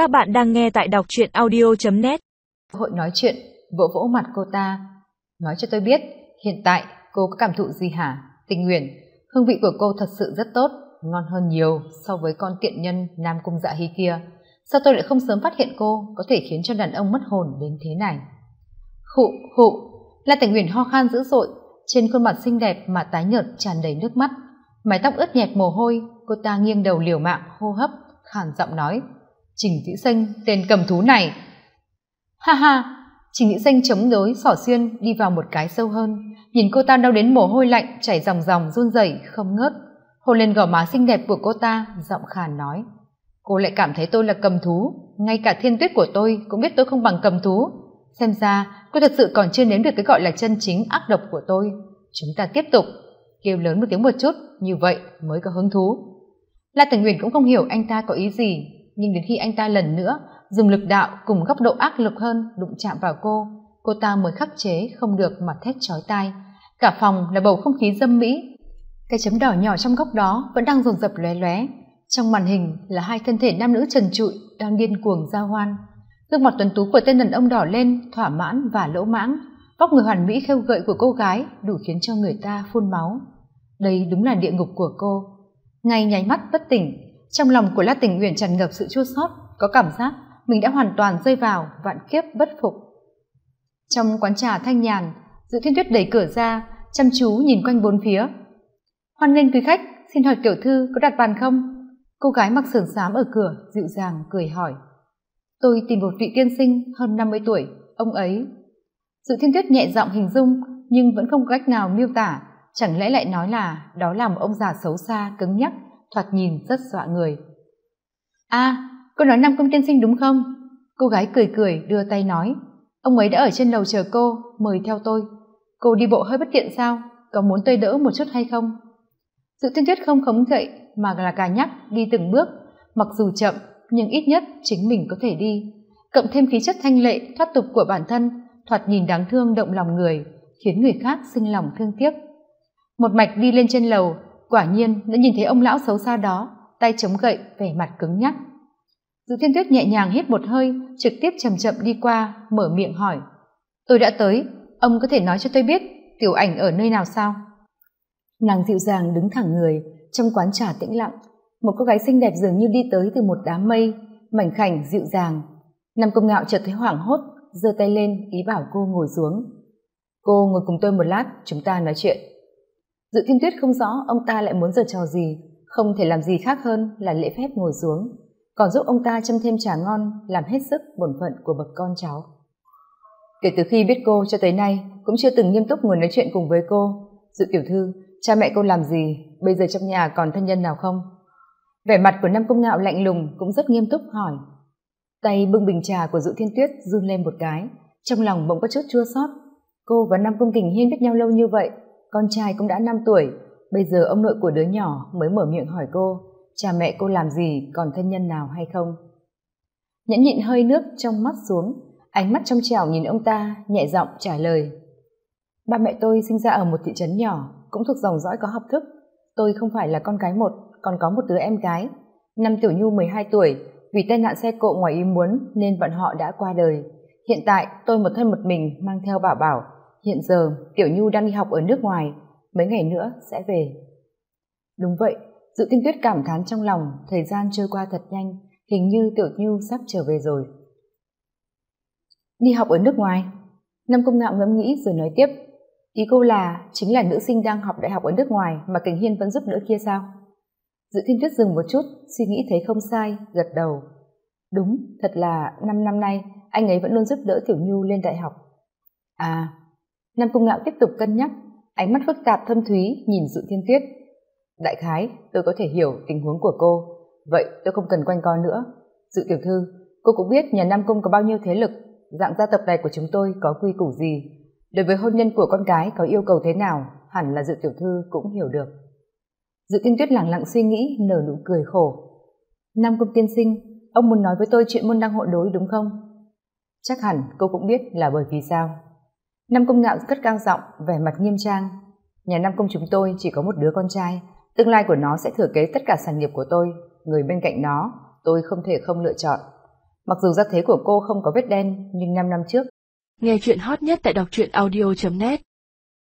Các bạn đang nghe tại đọc truyện audio.net Hội nói chuyện, vỗ vỗ mặt cô ta. Nói cho tôi biết, hiện tại cô có cảm thụ gì hả? Tình nguyện, hương vị của cô thật sự rất tốt, ngon hơn nhiều so với con tiện nhân Nam Cung Dạ Hy kia. Sao tôi lại không sớm phát hiện cô có thể khiến cho đàn ông mất hồn đến thế này? Khụ, khụ, là tình nguyện ho khan dữ dội, trên khuôn mặt xinh đẹp mà tái nhợt tràn đầy nước mắt. Mái tóc ướt nhẹp mồ hôi, cô ta nghiêng đầu liều mạng hô hấp, khàn giọng nói trình dĩ xanh, tên cầm thú này. Ha ha, trình dĩ xanh chống đối xỏ xuyên đi vào một cái sâu hơn. Nhìn cô ta đau đến mồ hôi lạnh, chảy ròng ròng, run rẩy, không ngớt. Hôn lên gò má xinh đẹp của cô ta, giọng khàn nói. Cô lại cảm thấy tôi là cầm thú. Ngay cả thiên tuyết của tôi cũng biết tôi không bằng cầm thú. Xem ra, cô thật sự còn chưa nếm được cái gọi là chân chính ác độc của tôi. Chúng ta tiếp tục. Kêu lớn một tiếng một chút, như vậy mới có hứng thú. La tình nguyện cũng không hiểu anh ta có ý gì nhưng đến khi anh ta lần nữa dùng lực đạo cùng góc độ ác lực hơn đụng chạm vào cô cô ta mới khắc chế không được mà thét chói tai. Cả phòng là bầu không khí dâm mỹ. Cái chấm đỏ nhỏ trong góc đó vẫn đang dồn dập lóe lóe. Trong màn hình là hai thân thể nam nữ trần trụi đang điên cuồng giao hoan. Gương mặt tuấn tú của tên đàn ông đỏ lên, thỏa mãn và lỗ mãng. Vóc người hoàn mỹ khêu gợi của cô gái đủ khiến cho người ta phun máu. Đây đúng là địa ngục của cô. Ngay nháy mắt bất tỉnh trong lòng của la tình nguyện tràn ngập sự chua xót, có cảm giác mình đã hoàn toàn rơi vào vạn kiếp bất phục. Trong quán trà thanh nhàn, dự thiên tuyết đẩy cửa ra, chăm chú nhìn quanh bốn phía. Hoan nghênh quý khách, xin hỏi tiểu thư có đặt bàn không? Cô gái mặc sườn xám ở cửa dịu dàng cười hỏi. Tôi tìm một vị tiên sinh hơn năm mươi tuổi, ông ấy. Dự thiên tuyết nhẹ giọng hình dung, nhưng vẫn không có cách nào miêu tả, chẳng lẽ lại nói là đó là một ông già xấu xa, cứng nhắc thoạt nhìn rất dọa người. A à, cô nói nam công tiên sinh đúng không? Cô gái cười cười đưa tay nói. Ông ấy đã ở trên lầu chờ cô mời theo tôi. Cô đi bộ hơi bất tiện sao? Có muốn tôi đỡ một chút hay không? Sự tiên tuyết không khống dậy mà là cà nhắc đi từng bước. Mặc dù chậm nhưng ít nhất chính mình có thể đi. Cộng thêm khí chất thanh lệ thoát tục của bản thân thoạt nhìn đáng thương động lòng người khiến người khác sinh lòng thương tiếc. Một mạch đi lên trên lầu quả nhiên, đã nhìn thấy ông lão xấu xa đó, tay chống gậy, vẻ mặt cứng nhắc. Dự thiên tuyết nhẹ nhàng hít một hơi, trực tiếp chậm chậm đi qua, mở miệng hỏi. Tôi đã tới, ông có thể nói cho tôi biết tiểu ảnh ở nơi nào sao? Nàng dịu dàng đứng thẳng người, trong quán trà tĩnh lặng. Một cô gái xinh đẹp dường như đi tới từ một đám mây, mảnh khảnh, dịu dàng. Nam công ngạo chợt thấy hoảng hốt, giơ tay lên, ý bảo cô ngồi xuống. Cô ngồi cùng tôi một lát, chúng ta nói chuyện dự thiên tuyết không rõ, ông ta lại muốn giở trò gì? Không thể làm gì khác hơn là lễ phép ngồi xuống. Còn giúp ông ta châm thêm trà ngon, làm hết sức bổn phận của bậc con cháu. Kể từ khi biết cô cho tới nay, cũng chưa từng nghiêm túc ngồi nói chuyện cùng với cô. Dự tiểu thư, cha mẹ cô làm gì? Bây giờ trong nhà còn thân nhân nào không? Vẻ mặt của nam công ngạo lạnh lùng cũng rất nghiêm túc hỏi. Tay bưng bình trà của dự thiên tuyết run lên một cái. Trong lòng bỗng có chút chua xót. Cô và nam công kình hiên biết nhau lâu như vậy con trai cũng đã năm tuổi. Bây giờ ông nội của đứa nhỏ mới mở miệng hỏi cô, cha mẹ cô làm gì, còn thân nhân nào hay không? Nhẫn nhịn hơi nước trong mắt xuống, ánh mắt trong trẻo nhìn ông ta, nhẹ giọng trả lời, ba mẹ tôi sinh ra ở một thị trấn nhỏ, cũng thuộc dòng dõi có học thức. Tôi không phải là con gái một, còn có một đứa em gái. Năm tiểu nhu mười hai tuổi, vì tai nạn xe cộ ngoài ý muốn nên bọn họ đã qua đời. Hiện tại tôi một thân một mình mang theo bảo bảo hiện giờ tiểu nhu đang đi học ở nước ngoài, mấy ngày nữa sẽ về. Đúng vậy dự Tinh tuyết cảm thán trong lòng, thời gian trôi qua thật nhanh, hình như tiểu nhu sắp trở về rồi. Đi học ở nước ngoài? Năm công ngạo ngẫm nghĩ rồi nói tiếp. Ý cô là, chính là nữ sinh đang học đại học ở nước ngoài mà kình hiên vẫn giúp đỡ kia sao? Dự thiên tuyết dừng một chút, suy nghĩ thấy không sai, gật đầu. Đúng, thật là năm năm nay, anh ấy vẫn luôn giúp đỡ tiểu nhu lên đại học. À nam cung ngạo tiếp tục cân nhắc, ánh mắt phức tạp thâm thúy nhìn dự thiên tuyết. Đại khái, tôi có thể hiểu tình huống của cô. Vậy tôi không cần quanh co nữa. Dự tiểu thư, cô cũng biết nhà nam cung có bao nhiêu thế lực, dạng gia tập này của chúng tôi có quy củ gì. Đối với hôn nhân của con gái có yêu cầu thế nào, hẳn là dự tiểu thư cũng hiểu được. Dự tiên tuyết lẳng lặng suy nghĩ, nở nụ cười khổ. Nam cung tiên sinh, ông muốn nói với tôi chuyện môn đăng hộ đối đúng không? Chắc hẳn cô cũng biết là bởi vì sao. Nam Công Ngạo cất cao giọng, vẻ mặt nghiêm trang. Nhà Nam Công chúng tôi chỉ có một đứa con trai, tương lai của nó sẽ thừa kế tất cả sản nghiệp của tôi, người bên cạnh nó, tôi không thể không lựa chọn. mặc dù giác thế của cô không có vết đen nhưng năm năm trước nghe chuyện hot nhất tại đọc truyện audio net